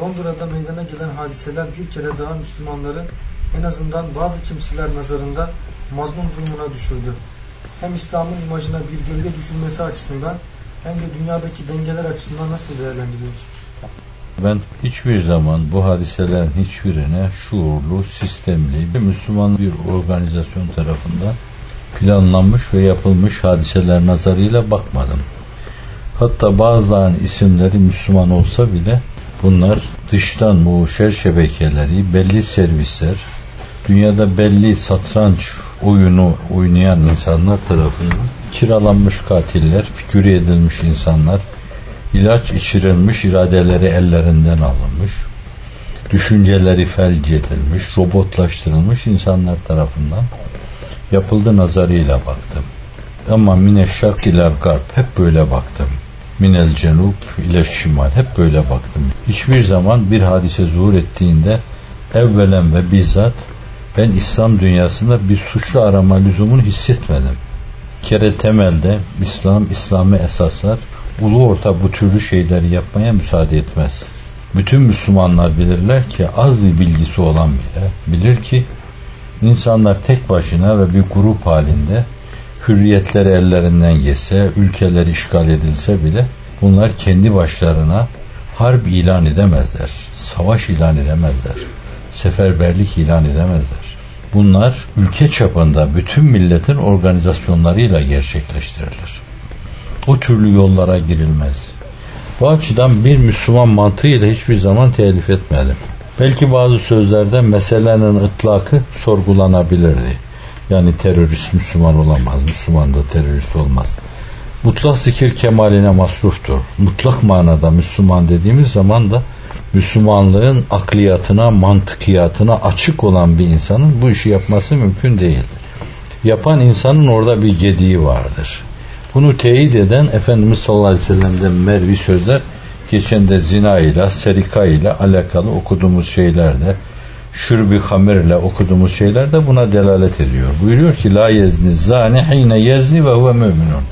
Londra'da meydana gelen hadiseler bir kere daha Müslümanları en azından bazı kimseler nazarında mazlum durumuna düşürdü. Hem İslam'ın imajına bir gölge düşürmesi açısından hem de dünyadaki dengeler açısından nasıl değerlendiriyorsunuz? Ben hiçbir zaman bu hadiselerin hiçbirine şuurlu, sistemli, bir Müslüman bir organizasyon tarafından planlanmış ve yapılmış hadiseler nazarıyla bakmadım. Hatta bazılarının isimleri Müslüman olsa bile bunlar dıştan bu şer şebekeleri, belli servisler, dünyada belli satranç oyunu oynayan insanlar tarafından kiralanmış katiller, figüre edilmiş insanlar, ilaç içirilmiş, iradeleri ellerinden alınmış, düşünceleri felç edilmiş, robotlaştırılmış insanlar tarafından yapıldı nazarıyla baktım. Ama mine şark ile garp hep böyle baktım. Minel cenub ile şimal hep böyle baktım. Hiçbir zaman bir hadise zuhur ettiğinde evvelen ve bizzat ben İslam dünyasında bir suçlu arama lüzumunu hissetmedim. Kere temelde İslam, İslami esaslar ulu orta bu türlü şeyleri yapmaya müsaade etmez. Bütün Müslümanlar bilirler ki az bir bilgisi olan bile bilir ki insanlar tek başına ve bir grup halinde hürriyetleri ellerinden geçse, ülkeleri işgal edilse bile bunlar kendi başlarına harp ilan edemezler, savaş ilan edemezler, seferberlik ilan edemezler. Bunlar ülke çapında bütün milletin organizasyonlarıyla gerçekleştirilir. O türlü yollara girilmez. Bu açıdan bir Müslüman mantığıyla hiçbir zaman telif etmedim. Belki bazı sözlerde meselenin ıtlakı sorgulanabilirdi. Yani terörist Müslüman olamaz, Müslüman da terörist olmaz. Mutlak zikir kemaline masruftur. Mutlak manada Müslüman dediğimiz zaman da Müslümanlığın akliyatına, mantıkiyatına açık olan bir insanın bu işi yapması mümkün değildir. Yapan insanın orada bir gediği vardır. Bunu teyit eden Efendimiz sallallahu aleyhi ve sellem'den mervi sözler geçen de zina ile, serika ile alakalı okuduğumuz şeylerde şürbi hamirle okuduğumuz şeyler de buna delalet ediyor. Buyuruyor ki la yezni zani hine yezni ve huve müminun.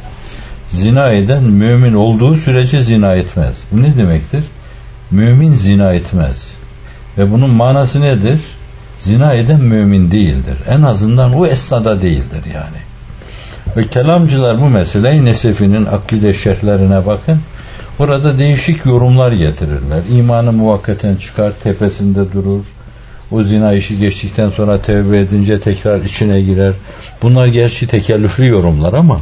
Zina eden mümin olduğu sürece zina etmez. Bu ne demektir? Mümin zina etmez. Ve bunun manası nedir? Zina eden mümin değildir. En azından o esnada değildir yani. Ve kelamcılar bu meseleyi Nesefi'nin akide şerhlerine bakın. Orada değişik yorumlar getirirler. İmanı muvakkaten çıkar, tepesinde durur. O zina işi geçtikten sonra tevbe edince tekrar içine girer. Bunlar gerçi tekellüflü yorumlar ama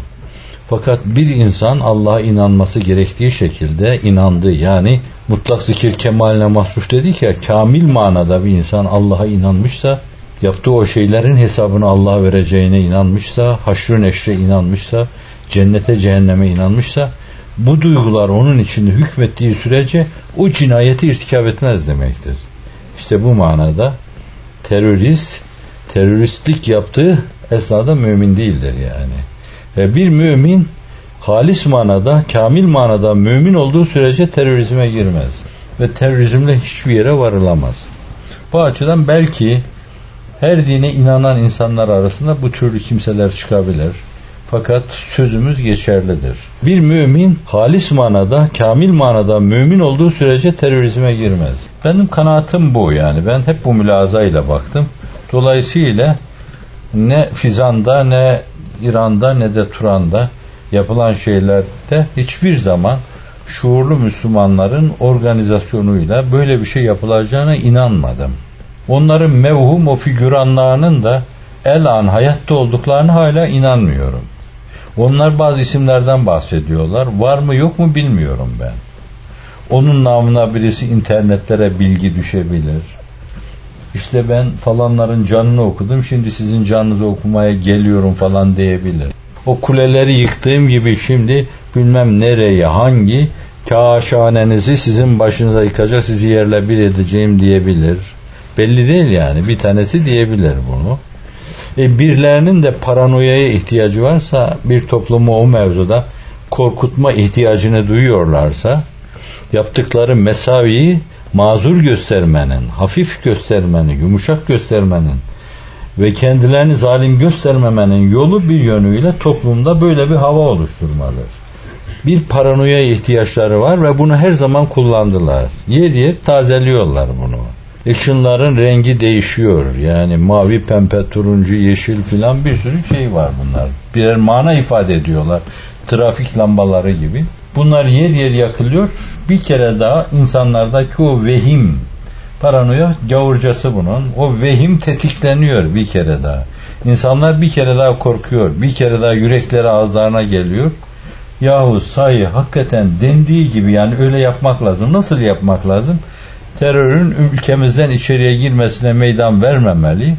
fakat bir insan Allah'a inanması gerektiği şekilde inandı. Yani mutlak zikir kemaline mahsuf dedik ya kamil manada bir insan Allah'a inanmışsa yaptığı o şeylerin hesabını Allah'a vereceğine inanmışsa, haşrı neşre inanmışsa, cennete cehenneme inanmışsa bu duygular onun içinde hükmettiği sürece o cinayeti irtikap etmez demektir. İşte bu manada terörist teröristlik yaptığı esnada mümin değildir yani. Ve bir mümin halis manada, kamil manada mümin olduğu sürece terörizme girmez. Ve terörizmle hiçbir yere varılamaz. Bu açıdan belki her dine inanan insanlar arasında bu türlü kimseler çıkabilir. Fakat sözümüz geçerlidir. Bir mümin halis manada, kamil manada mümin olduğu sürece terörizme girmez. Benim kanaatim bu yani. Ben hep bu mülazayla baktım. Dolayısıyla ne Fizan'da ne İran'da ne de Turan'da yapılan şeylerde hiçbir zaman şuurlu Müslümanların organizasyonuyla böyle bir şey yapılacağına inanmadım. Onların mevhum o figüranlarının da el an hayatta olduklarını hala inanmıyorum. Onlar bazı isimlerden bahsediyorlar. Var mı yok mu bilmiyorum ben. Onun namına birisi internetlere bilgi düşebilir. İşte ben falanların canını okudum şimdi sizin canınızı okumaya geliyorum falan diyebilir. O kuleleri yıktığım gibi şimdi bilmem nereye hangi kaşanenizi sizin başınıza yıkacak sizi yerle bir edeceğim diyebilir. Belli değil yani bir tanesi diyebilir bunu. E, birilerinin de paranoyaya ihtiyacı varsa bir toplumu o mevzuda korkutma ihtiyacını duyuyorlarsa yaptıkları mesaviyi mazur göstermenin, hafif göstermenin, yumuşak göstermenin ve kendilerini zalim göstermemenin yolu bir yönüyle toplumda böyle bir hava oluşturmalıdır. bir paranoya ihtiyaçları var ve bunu her zaman kullandılar. Yer yer tazeliyorlar bunu. Işınların rengi değişiyor. Yani mavi, pembe, turuncu, yeşil filan bir sürü şey var bunlar. Birer mana ifade ediyorlar. Trafik lambaları gibi. Bunlar yer yer yakılıyor. Bir kere daha insanlardaki o vehim, paranoya gavurcası bunun. O vehim tetikleniyor bir kere daha. İnsanlar bir kere daha korkuyor. Bir kere daha yürekleri ağızlarına geliyor. Yahu sayı hakikaten dendiği gibi yani öyle yapmak lazım. Nasıl yapmak lazım? Terörün ülkemizden içeriye girmesine meydan vermemeli.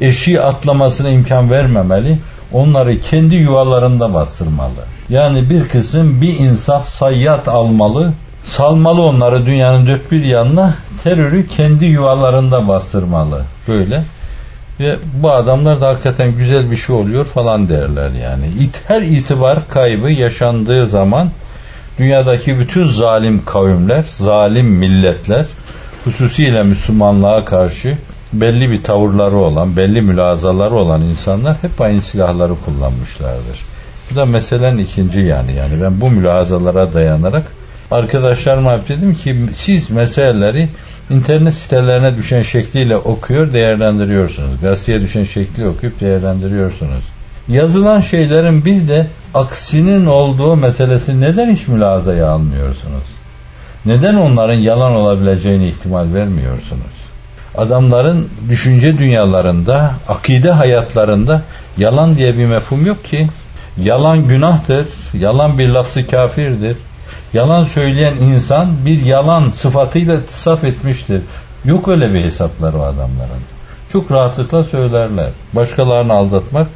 Eşiği atlamasına imkan vermemeli. Onları kendi yuvalarında bastırmalı. Yani bir kısım bir insaf sayyat almalı. Salmalı onları dünyanın dört bir yanına. Terörü kendi yuvalarında bastırmalı. Böyle. Ve bu adamlar da hakikaten güzel bir şey oluyor falan derler yani. İt, her itibar kaybı yaşandığı zaman dünyadaki bütün zalim kavimler, zalim milletler hususiyle Müslümanlığa karşı belli bir tavırları olan, belli mülazaları olan insanlar hep aynı silahları kullanmışlardır. Bu da meselenin ikinci yani. Yani ben bu mülazalara dayanarak arkadaşlarıma dedim ki siz meseleleri internet sitelerine düşen şekliyle okuyor, değerlendiriyorsunuz. Gazeteye düşen şekli okuyup değerlendiriyorsunuz. Yazılan şeylerin bir de aksinin olduğu meselesi neden hiç mülazaya almıyorsunuz? Neden onların yalan olabileceğini ihtimal vermiyorsunuz? Adamların düşünce dünyalarında, akide hayatlarında yalan diye bir mefhum yok ki. Yalan günahtır, yalan bir lafzı kafirdir. Yalan söyleyen insan bir yalan sıfatıyla saf etmiştir. Yok öyle bir hesapları adamların. Çok rahatlıkla söylerler. Başkalarını aldatmak,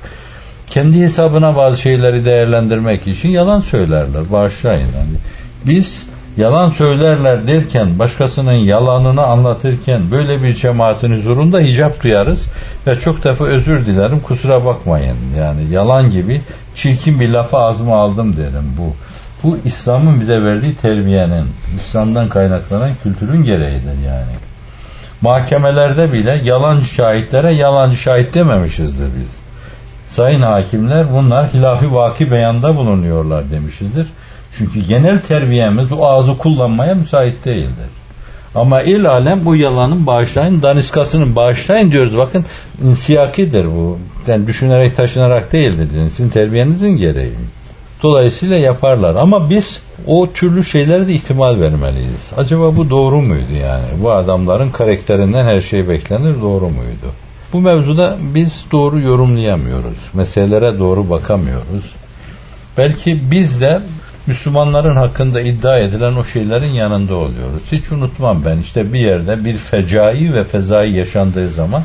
kendi hesabına bazı şeyleri değerlendirmek için yalan söylerler. Bağışlayın. Yani biz yalan söylerler derken, başkasının yalanını anlatırken böyle bir cemaatin huzurunda hicap duyarız ve çok defa özür dilerim kusura bakmayın. Yani yalan gibi çirkin bir lafa ağzıma aldım derim bu. Bu İslam'ın bize verdiği terbiyenin, İslam'dan kaynaklanan kültürün gereğidir yani. Mahkemelerde bile yalancı şahitlere yalancı şahit dememişizdir biz. Sayın hakimler bunlar hilafi vaki beyanda bulunuyorlar demişizdir. Çünkü genel terbiyemiz o ağzı kullanmaya müsait değildir. Ama il alem bu yalanın bağışlayın, daniskasının bağışlayın diyoruz. Bakın insiyakidir bu. Yani düşünerek taşınarak değildir. Yani sizin terbiyenizin gereği. Dolayısıyla yaparlar. Ama biz o türlü şeylere de ihtimal vermeliyiz. Acaba bu doğru muydu yani? Bu adamların karakterinden her şey beklenir doğru muydu? Bu mevzuda biz doğru yorumlayamıyoruz. Meselelere doğru bakamıyoruz. Belki biz de Müslümanların hakkında iddia edilen o şeylerin yanında oluyoruz. Hiç unutmam ben işte bir yerde bir fecai ve fezai yaşandığı zaman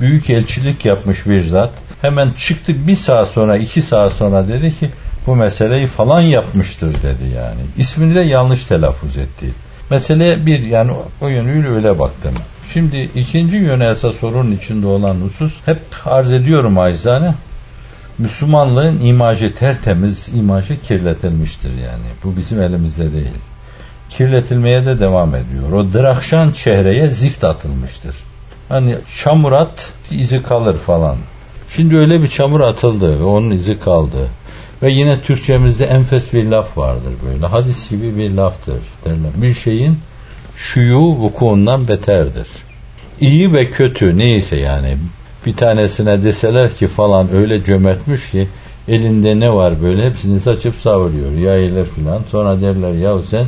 büyük elçilik yapmış bir zat hemen çıktı bir saat sonra iki saat sonra dedi ki bu meseleyi falan yapmıştır dedi yani. İsmini de yanlış telaffuz etti. Meseleye bir yani o yönüyle öyle baktım. Şimdi ikinci yöne esas sorunun içinde olan husus hep arz ediyorum acizane. Müslümanlığın imajı tertemiz, imajı kirletilmiştir yani. Bu bizim elimizde değil. Kirletilmeye de devam ediyor. O drakşan çehreye zift atılmıştır. Hani çamur at izi kalır falan. Şimdi öyle bir çamur atıldı ve onun izi kaldı. Ve yine Türkçemizde enfes bir laf vardır böyle. Hadis gibi bir laftır derler. Bir şeyin şuyu vukuundan beterdir. İyi ve kötü neyse yani bir tanesine deseler ki falan öyle cömertmiş ki elinde ne var böyle hepsini saçıp savuruyor yayılır filan sonra derler ya sen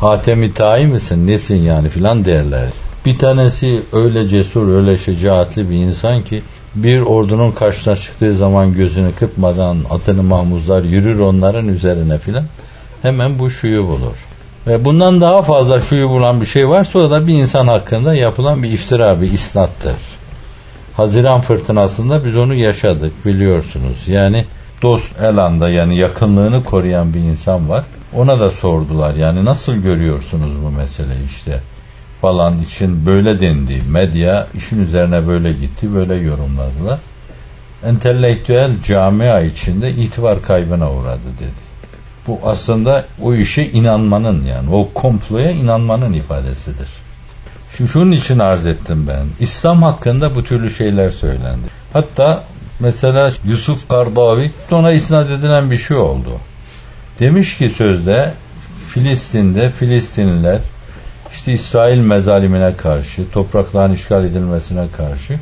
Hatemi Tayi misin nesin yani filan derler. Bir tanesi öyle cesur öyle şecaatli bir insan ki bir ordunun karşısına çıktığı zaman gözünü kırpmadan atını mahmuzlar yürür onların üzerine filan hemen bu şuyu bulur. Ve bundan daha fazla şuyu bulan bir şey varsa o da bir insan hakkında yapılan bir iftira, bir isnattır. Haziran fırtınasında biz onu yaşadık biliyorsunuz. Yani dost elanda yani yakınlığını koruyan bir insan var. Ona da sordular yani nasıl görüyorsunuz bu meseleyi işte falan için böyle dendi. Medya işin üzerine böyle gitti, böyle yorumladılar. Entelektüel camia içinde itibar kaybına uğradı dedi. Bu aslında o işe inanmanın yani o komploya inanmanın ifadesidir. Şimdi şunun için arz ettim ben. İslam hakkında bu türlü şeyler söylendi. Hatta mesela Yusuf Kardavi ona isnat edilen bir şey oldu. Demiş ki sözde Filistin'de Filistinliler işte İsrail mezalimine karşı, toprakların işgal edilmesine karşı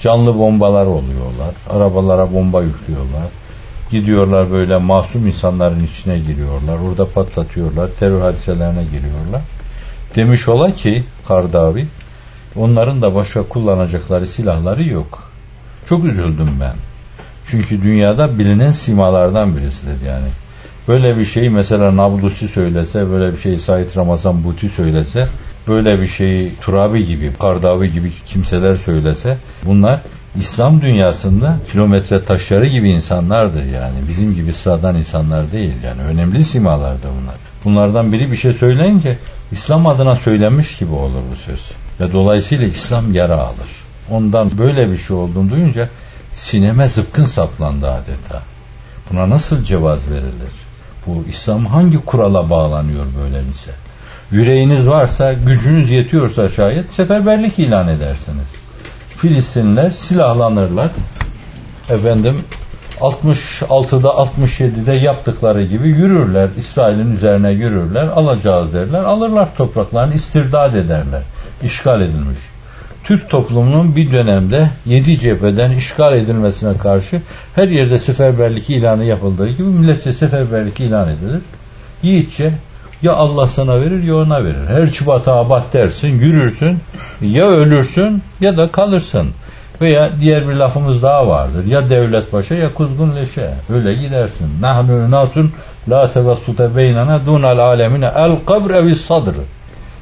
canlı bombalar oluyorlar. Arabalara bomba yüklüyorlar. Gidiyorlar böyle masum insanların içine giriyorlar. Orada patlatıyorlar. Terör hadiselerine giriyorlar. Demiş ola ki Kardavi onların da başka kullanacakları silahları yok. Çok üzüldüm ben. Çünkü dünyada bilinen simalardan birisidir yani. Böyle bir şeyi mesela Nablusi söylese, böyle bir şeyi Said Ramazan Buti söylese, böyle bir şeyi Turabi gibi, Kardavi gibi kimseler söylese, bunlar İslam dünyasında kilometre taşları gibi insanlardır yani. Bizim gibi sıradan insanlar değil yani. Önemli simalardır bunlar. Bunlardan biri bir şey söyleyince İslam adına söylenmiş gibi olur bu söz. Ve dolayısıyla İslam yara alır. Ondan böyle bir şey olduğunu duyunca sineme zıpkın saplandı adeta. Buna nasıl cevaz verilir? Bu İslam hangi kurala bağlanıyor böyle bize? Yüreğiniz varsa, gücünüz yetiyorsa şayet seferberlik ilan edersiniz. Filistinliler silahlanırlar. Efendim 66'da 67'de yaptıkları gibi yürürler. İsrail'in üzerine yürürler. Alacağız derler. Alırlar topraklarını istirdad ederler. İşgal edilmiş. Türk toplumunun bir dönemde yedi cepheden işgal edilmesine karşı her yerde seferberlik ilanı yapıldığı gibi milletçe seferberlik ilan edilir. Yiğitçe ya Allah sana verir ya ona verir. Her çubata abat dersin, yürürsün, ya ölürsün ya da kalırsın. Veya diğer bir lafımız daha vardır. Ya devlet başa ya kuzgun leşe. Öyle gidersin. Nahnu nasun la tevassute beynana dunal alemine el kabr evis sadr.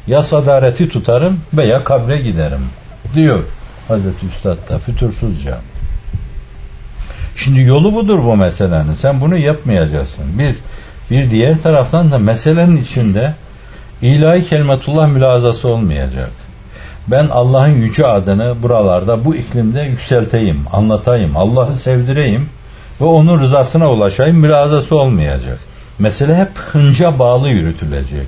Ya sadareti tutarım veya kabre giderim diyor Hazreti Üstad da fütursuzca. Şimdi yolu budur bu meselenin. Sen bunu yapmayacaksın. Bir, bir diğer taraftan da meselenin içinde ilahi kelimetullah mülazası olmayacak. Ben Allah'ın yüce adını buralarda bu iklimde yükselteyim, anlatayım, Allah'ı sevdireyim ve onun rızasına ulaşayım mülazası olmayacak. Mesele hep hınca bağlı yürütülecek.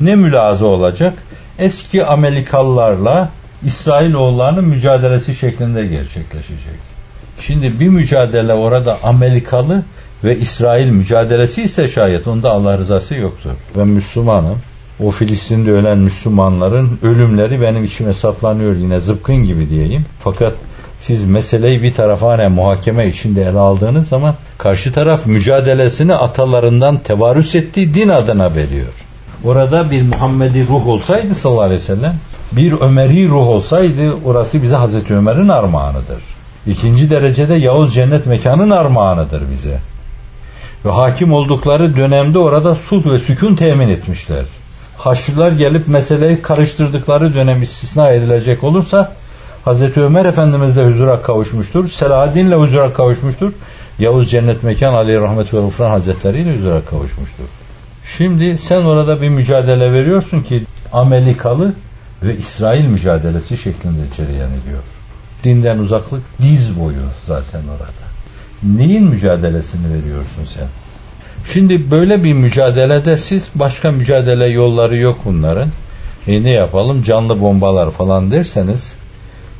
Ne mülaza olacak? Eski Amerikalılarla İsrailoğullarının mücadelesi şeklinde gerçekleşecek. Şimdi bir mücadele orada Amerikalı ve İsrail mücadelesi ise şayet onda Allah rızası yoktur. Ben Müslümanım. O Filistin'de ölen Müslümanların ölümleri benim içime saplanıyor yine zıpkın gibi diyeyim. Fakat siz meseleyi bir tarafa hani muhakeme içinde ele aldığınız zaman karşı taraf mücadelesini atalarından tevarüs ettiği din adına veriyor. Orada bir Muhammedi ruh olsaydı sallallahu aleyhi ve sellem bir Ömeri ruh olsaydı orası bize Hazreti Ömer'in armağanıdır. İkinci derecede Yavuz cennet mekanın armağanıdır bize. Ve hakim oldukları dönemde orada sulh ve sükun temin etmişler. Haçlılar gelip meseleyi karıştırdıkları dönem istisna edilecek olursa Hazreti Ömer Efendimiz de huzura kavuşmuştur. Selahaddin ile huzura kavuşmuştur. Yavuz Cennet Mekan Ali Rahmet ve Ufran Hazretleri ile huzura kavuşmuştur. Şimdi sen orada bir mücadele veriyorsun ki Amerikalı ve İsrail mücadelesi şeklinde cereyan ediyor. Dinden uzaklık diz boyu zaten orada. Neyin mücadelesini veriyorsun sen? Şimdi böyle bir mücadelede siz başka mücadele yolları yok bunların. E ne yapalım canlı bombalar falan derseniz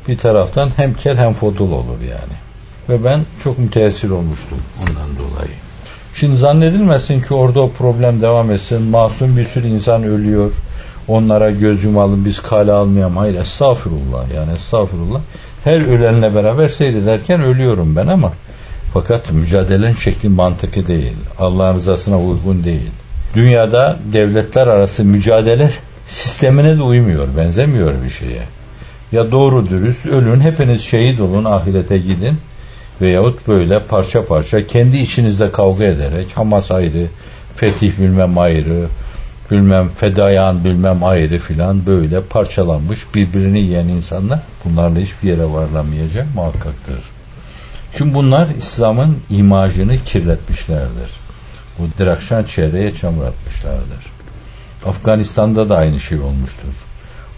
bir taraftan hem kel hem fodul olur yani. Ve ben çok müteessir olmuştum ondan dolayı. Şimdi zannedilmesin ki orada o problem devam etsin. Masum bir sürü insan ölüyor. Onlara göz yumalım biz kale almayalım. Hayır estağfurullah yani estağfurullah. Her ölenle beraber seyrederken ölüyorum ben ama fakat mücadelenin şekli mantıklı değil. Allah'ın rızasına uygun değil. Dünyada devletler arası mücadele sistemine de uymuyor, benzemiyor bir şeye. Ya doğru dürüst ölün, hepiniz şehit olun, ahirete gidin. Veyahut böyle parça parça kendi içinizde kavga ederek Hamas ayrı, Fetih bilmem ayrı, bilmem fedayan bilmem ayrı filan böyle parçalanmış birbirini yiyen insanlar bunlarla hiçbir yere varlamayacak muhakkaktır. Şimdi bunlar İslam'ın imajını kirletmişlerdir. Bu Drakşan çevreye çamur atmışlardır. Afganistan'da da aynı şey olmuştur.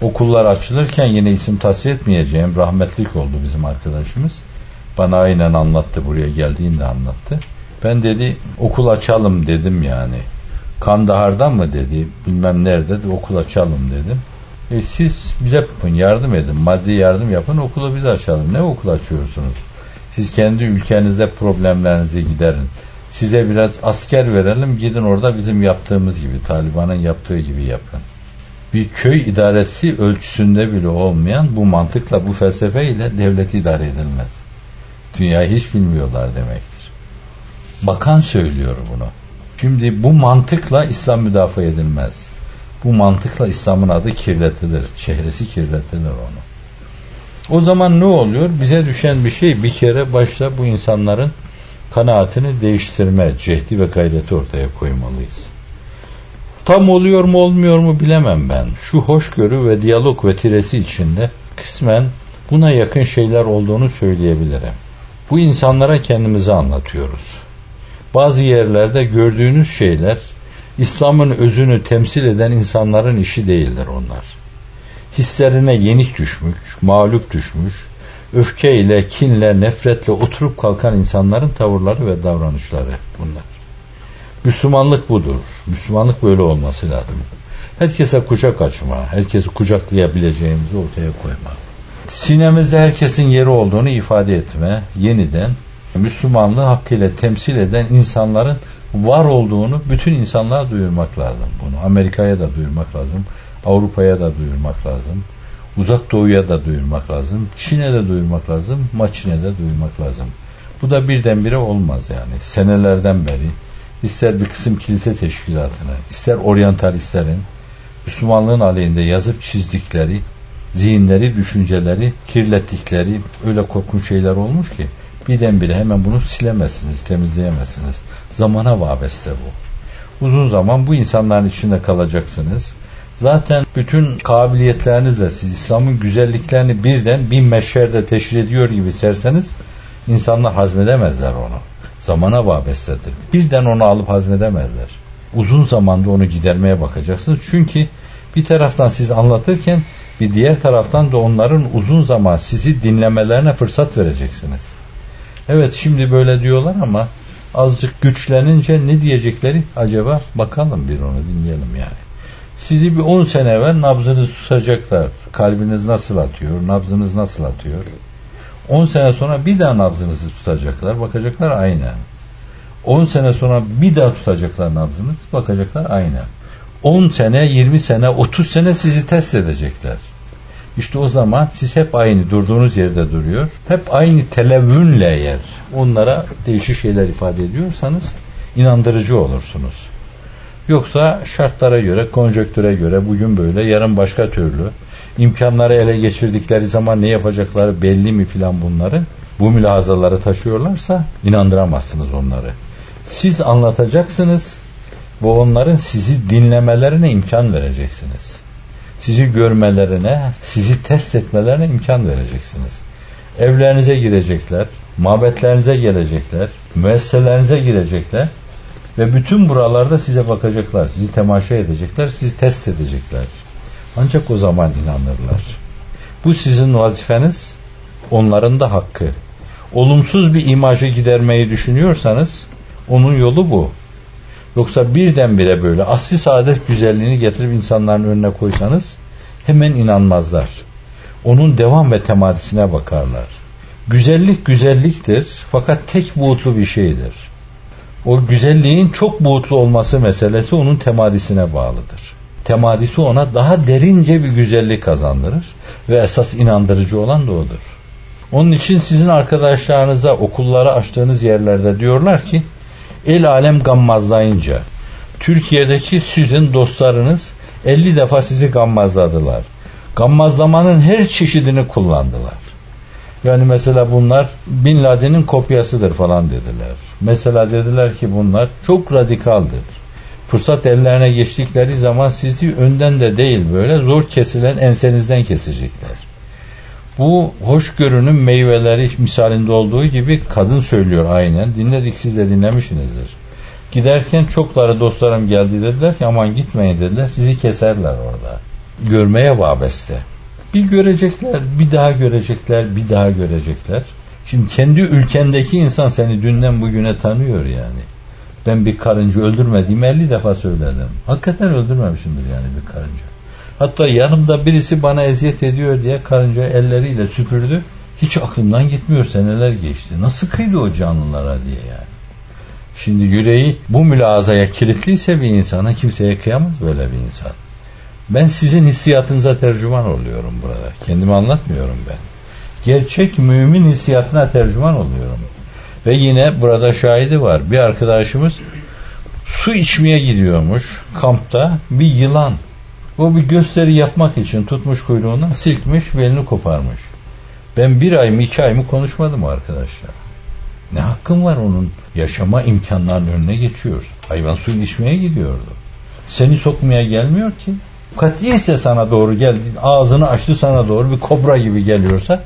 Okullar açılırken yine isim tahsil etmeyeceğim rahmetlik oldu bizim arkadaşımız. Bana aynen anlattı buraya geldiğinde anlattı. Ben dedi okul açalım dedim yani. Kandahar'dan mı dedi bilmem nerede de okul açalım dedim. E siz bize yapın yardım edin maddi yardım yapın okulu biz açalım. Ne okul açıyorsunuz? Siz kendi ülkenizde problemlerinizi giderin. Size biraz asker verelim gidin orada bizim yaptığımız gibi Taliban'ın yaptığı gibi yapın. Bir köy idaresi ölçüsünde bile olmayan bu mantıkla bu felsefeyle devlet idare edilmez. Dünyayı hiç bilmiyorlar demektir. Bakan söylüyor bunu. Şimdi bu mantıkla İslam müdafaa edilmez. Bu mantıkla İslam'ın adı kirletilir. Çehresi kirletilir onu. O zaman ne oluyor? Bize düşen bir şey bir kere başta bu insanların kanaatini değiştirme cehdi ve gayreti ortaya koymalıyız. Tam oluyor mu olmuyor mu bilemem ben. Şu hoşgörü ve diyalog vetiresi içinde kısmen buna yakın şeyler olduğunu söyleyebilirim. Bu insanlara kendimizi anlatıyoruz. Bazı yerlerde gördüğünüz şeyler İslam'ın özünü temsil eden insanların işi değildir onlar. Hislerine yenik düşmüş, mağlup düşmüş, öfkeyle, kinle, nefretle oturup kalkan insanların tavırları ve davranışları bunlar. Müslümanlık budur. Müslümanlık böyle olması lazım. Herkese kucak açma, herkesi kucaklayabileceğimizi ortaya koyma. Sinemizde herkesin yeri olduğunu ifade etme, yeniden Müslümanlığı hakkıyla temsil eden insanların var olduğunu bütün insanlığa duyurmak lazım. Bunu Amerika'ya da duyurmak lazım. Avrupa'ya da duyurmak lazım. Uzak Doğu'ya da duyurmak lazım. Çin'e de duyurmak lazım. Maçin'e de duyurmak lazım. Bu da birdenbire olmaz yani. Senelerden beri ister bir kısım kilise teşkilatını, ister oryantalistlerin Müslümanlığın aleyhinde yazıp çizdikleri, zihinleri, düşünceleri kirlettikleri öyle korkunç şeyler olmuş ki birdenbire hemen bunu silemezsiniz, temizleyemezsiniz. Zamana vabeste bu. Uzun zaman bu insanların içinde kalacaksınız. Zaten bütün kabiliyetlerinizle siz İslam'ın güzelliklerini birden bin meşherde teşhir ediyor gibi serseniz insanlar hazmedemezler onu. Zamana vabestedir. Birden onu alıp hazmedemezler. Uzun zamanda onu gidermeye bakacaksınız. Çünkü bir taraftan siz anlatırken bir diğer taraftan da onların uzun zaman sizi dinlemelerine fırsat vereceksiniz. Evet şimdi böyle diyorlar ama azıcık güçlenince ne diyecekleri acaba bakalım bir onu dinleyelim yani. Sizi bir 10 sene evvel nabzınızı tutacaklar. Kalbiniz nasıl atıyor, nabzınız nasıl atıyor. 10 sene sonra bir daha nabzınızı tutacaklar, bakacaklar aynen. 10 sene sonra bir daha tutacaklar nabzınız, bakacaklar aynen. 10 sene, 20 sene, 30 sene sizi test edecekler. İşte o zaman siz hep aynı durduğunuz yerde duruyor. Hep aynı televünle yer. Onlara değişik şeyler ifade ediyorsanız inandırıcı olursunuz. Yoksa şartlara göre, konjöktüre göre bugün böyle, yarın başka türlü. imkanları ele geçirdikleri zaman ne yapacakları belli mi filan bunların. Bu mülahazaları taşıyorlarsa inandıramazsınız onları. Siz anlatacaksınız ve onların sizi dinlemelerine imkan vereceksiniz sizi görmelerine, sizi test etmelerine imkan vereceksiniz. Evlerinize girecekler, mabetlerinize gelecekler, müesseselerinize girecekler ve bütün buralarda size bakacaklar, sizi temaşa edecekler, sizi test edecekler. Ancak o zaman inanırlar. Bu sizin vazifeniz, onların da hakkı. Olumsuz bir imajı gidermeyi düşünüyorsanız onun yolu bu. Yoksa birdenbire böyle asli saadet güzelliğini getirip insanların önüne koysanız hemen inanmazlar. Onun devam ve temadisine bakarlar. Güzellik güzelliktir fakat tek buğutlu bir şeydir. O güzelliğin çok buğutlu olması meselesi onun temadisine bağlıdır. Temadisi ona daha derince bir güzellik kazandırır ve esas inandırıcı olan da odur. Onun için sizin arkadaşlarınıza okulları açtığınız yerlerde diyorlar ki el alem gammazlayınca Türkiye'deki sizin dostlarınız 50 defa sizi gammazladılar. Gammazlamanın her çeşidini kullandılar. Yani mesela bunlar Bin Laden'in kopyasıdır falan dediler. Mesela dediler ki bunlar çok radikaldır. Fırsat ellerine geçtikleri zaman sizi önden de değil böyle zor kesilen ensenizden kesecekler. Bu hoşgörünün meyveleri misalinde olduğu gibi kadın söylüyor aynen. Dinledik siz de dinlemişsinizdir. Giderken çokları dostlarım geldi dediler ki aman gitmeyin dediler. Sizi keserler orada. Görmeye vabeste. Bir görecekler, bir daha görecekler, bir daha görecekler. Şimdi kendi ülkendeki insan seni dünden bugüne tanıyor yani. Ben bir karınca öldürmediğimi 50 defa söyledim. Hakikaten öldürmemişimdir yani bir karınca. Hatta yanımda birisi bana eziyet ediyor diye karınca elleriyle süpürdü. Hiç aklımdan gitmiyor seneler geçti. Nasıl kıydı o canlılara diye yani. Şimdi yüreği bu mülazaya kilitliyse bir insana kimseye kıyamaz böyle bir insan. Ben sizin hissiyatınıza tercüman oluyorum burada. Kendimi anlatmıyorum ben. Gerçek mümin hissiyatına tercüman oluyorum. Ve yine burada şahidi var. Bir arkadaşımız su içmeye gidiyormuş kampta bir yılan. O bir gösteri yapmak için tutmuş kuyruğundan silkmiş belini koparmış. Ben bir ay mı iki ay mı konuşmadım arkadaşlar. Ne hakkım var onun yaşama imkanlarının önüne geçiyor. Hayvan suyunu içmeye gidiyordu. Seni sokmaya gelmiyor ki. Katiyse sana doğru geldi, ağzını açtı sana doğru bir kobra gibi geliyorsa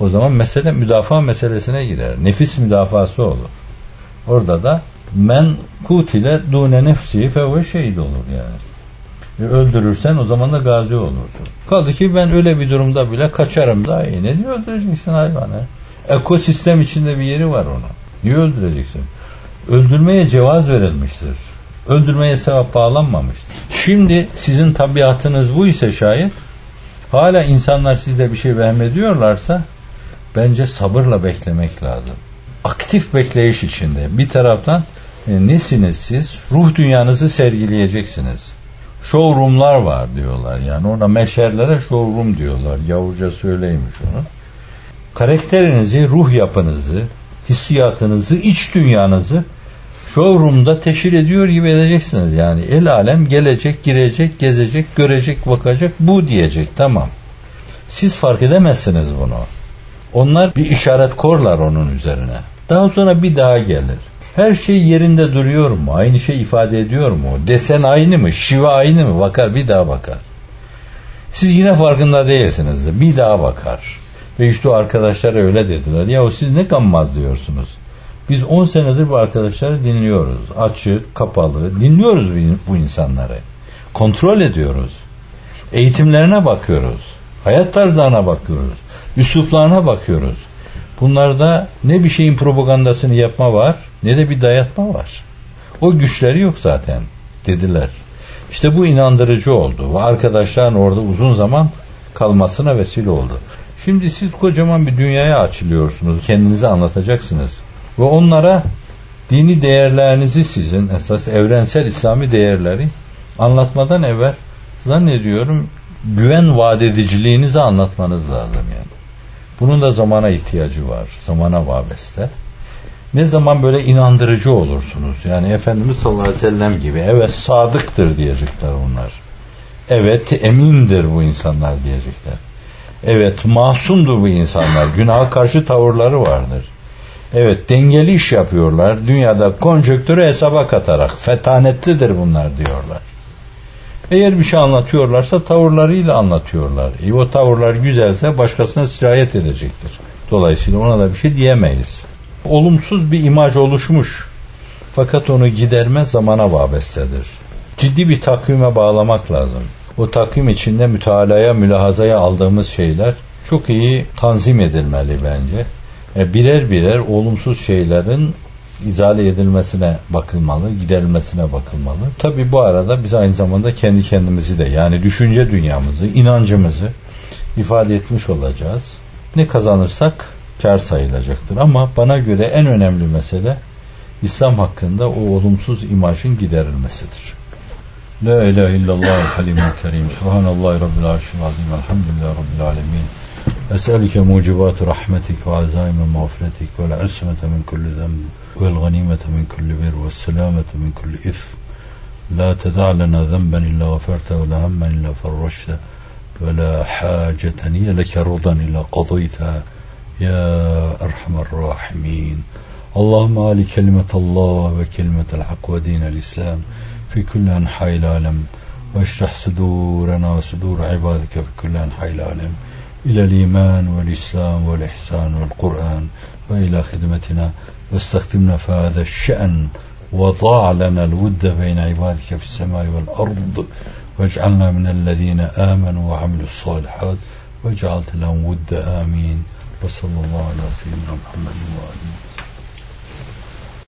o zaman mesele müdafaa meselesine girer. Nefis müdafası olur. Orada da men kutile dune nefsi fevve şehit olur yani. E öldürürsen o zaman da gazi olursun. Kaldı ki ben öyle bir durumda bile kaçarım daha iyi. Ne diyor öldüreceksin hayvanı? Ekosistem içinde bir yeri var onun. Niye öldüreceksin? Öldürmeye cevaz verilmiştir. Öldürmeye sevap bağlanmamıştır. Şimdi sizin tabiatınız bu ise şayet hala insanlar sizde bir şey vehmediyorlarsa bence sabırla beklemek lazım. Aktif bekleyiş içinde bir taraftan e, nesiniz siz? Ruh dünyanızı sergileyeceksiniz. Showroomlar var diyorlar yani orada meşerlere showroom diyorlar. Yavurca söyleymiş onu. Karakterinizi, ruh yapınızı, hissiyatınızı, iç dünyanızı showroom'da teşhir ediyor gibi edeceksiniz. Yani el alem gelecek, girecek, gezecek, görecek, bakacak, bu diyecek tamam. Siz fark edemezsiniz bunu. Onlar bir işaret korlar onun üzerine. Daha sonra bir daha gelir. Her şey yerinde duruyor mu? Aynı şey ifade ediyor mu? Desen aynı mı? Şiva aynı mı? Bakar bir daha bakar. Siz yine farkında değilsiniz de bir daha bakar. Ve işte o arkadaşlar öyle dediler. Ya siz ne gammaz diyorsunuz? Biz 10 senedir bu arkadaşları dinliyoruz. Açık, kapalı. Dinliyoruz bu insanları. Kontrol ediyoruz. Eğitimlerine bakıyoruz. Hayat tarzlarına bakıyoruz. Üsluplarına bakıyoruz. Bunlarda ne bir şeyin propagandasını yapma var ne de bir dayatma var. O güçleri yok zaten dediler. İşte bu inandırıcı oldu ve arkadaşların orada uzun zaman kalmasına vesile oldu. Şimdi siz kocaman bir dünyaya açılıyorsunuz. Kendinizi anlatacaksınız. Ve onlara dini değerlerinizi sizin esas evrensel İslami değerleri anlatmadan evvel zannediyorum güven vaat ediciliğinizi anlatmanız lazım yani. Bunun da zamana ihtiyacı var. Zamana vabeste. Ne zaman böyle inandırıcı olursunuz. Yani Efendimiz sallallahu aleyhi ve sellem gibi evet sadıktır diyecekler onlar. Evet emindir bu insanlar diyecekler. Evet masumdur bu insanlar. Günaha karşı tavırları vardır. Evet dengeli iş yapıyorlar. Dünyada konjöktürü hesaba katarak fetanetlidir bunlar diyorlar. Eğer bir şey anlatıyorlarsa tavırlarıyla anlatıyorlar. E, o tavırlar güzelse başkasına sirayet edecektir. Dolayısıyla ona da bir şey diyemeyiz. Olumsuz bir imaj oluşmuş. Fakat onu giderme zamana vabestedir. Ciddi bir takvime bağlamak lazım. O takvim içinde mütalaya, mülahazaya aldığımız şeyler çok iyi tanzim edilmeli bence. E, birer birer olumsuz şeylerin izale edilmesine bakılmalı, giderilmesine bakılmalı. Tabi bu arada biz aynı zamanda kendi kendimizi de yani düşünce dünyamızı, inancımızı ifade etmiş olacağız. Ne kazanırsak kar sayılacaktır. Ama bana göre en önemli mesele İslam hakkında o olumsuz imajın giderilmesidir. La ilahe illallah halimul kerim. Subhanallahi rabbil arşil azim. Elhamdülillahi rabbil alemin. أسألك موجبات رحمتك وعزائم مغفرتك والعصمة من كل ذنب والغنيمة من كل بر والسلامة من كل إثم. لا تدع لنا ذنبا إلا غفرته ولا هما إلا فرجته. ولا حاجة هي لك رضا إلا قضيتها. يا أرحم الراحمين. اللهم آل كلمة الله وكلمة الحق ودين الإسلام في كل أنحاء العالم. واشرح صدورنا وصدور عبادك في كل أنحاء العالم. إلى الإيمان والإسلام والإحسان والقرآن وإلى خدمتنا. واستخدمنا في هذا الشأن وضاع لنا الود بين عبادك في السماء والأرض. واجعلنا من الذين آمنوا وعملوا الصالحات. وجعلت لهم ود آمين. وصلى الله على سيدنا محمد وآله.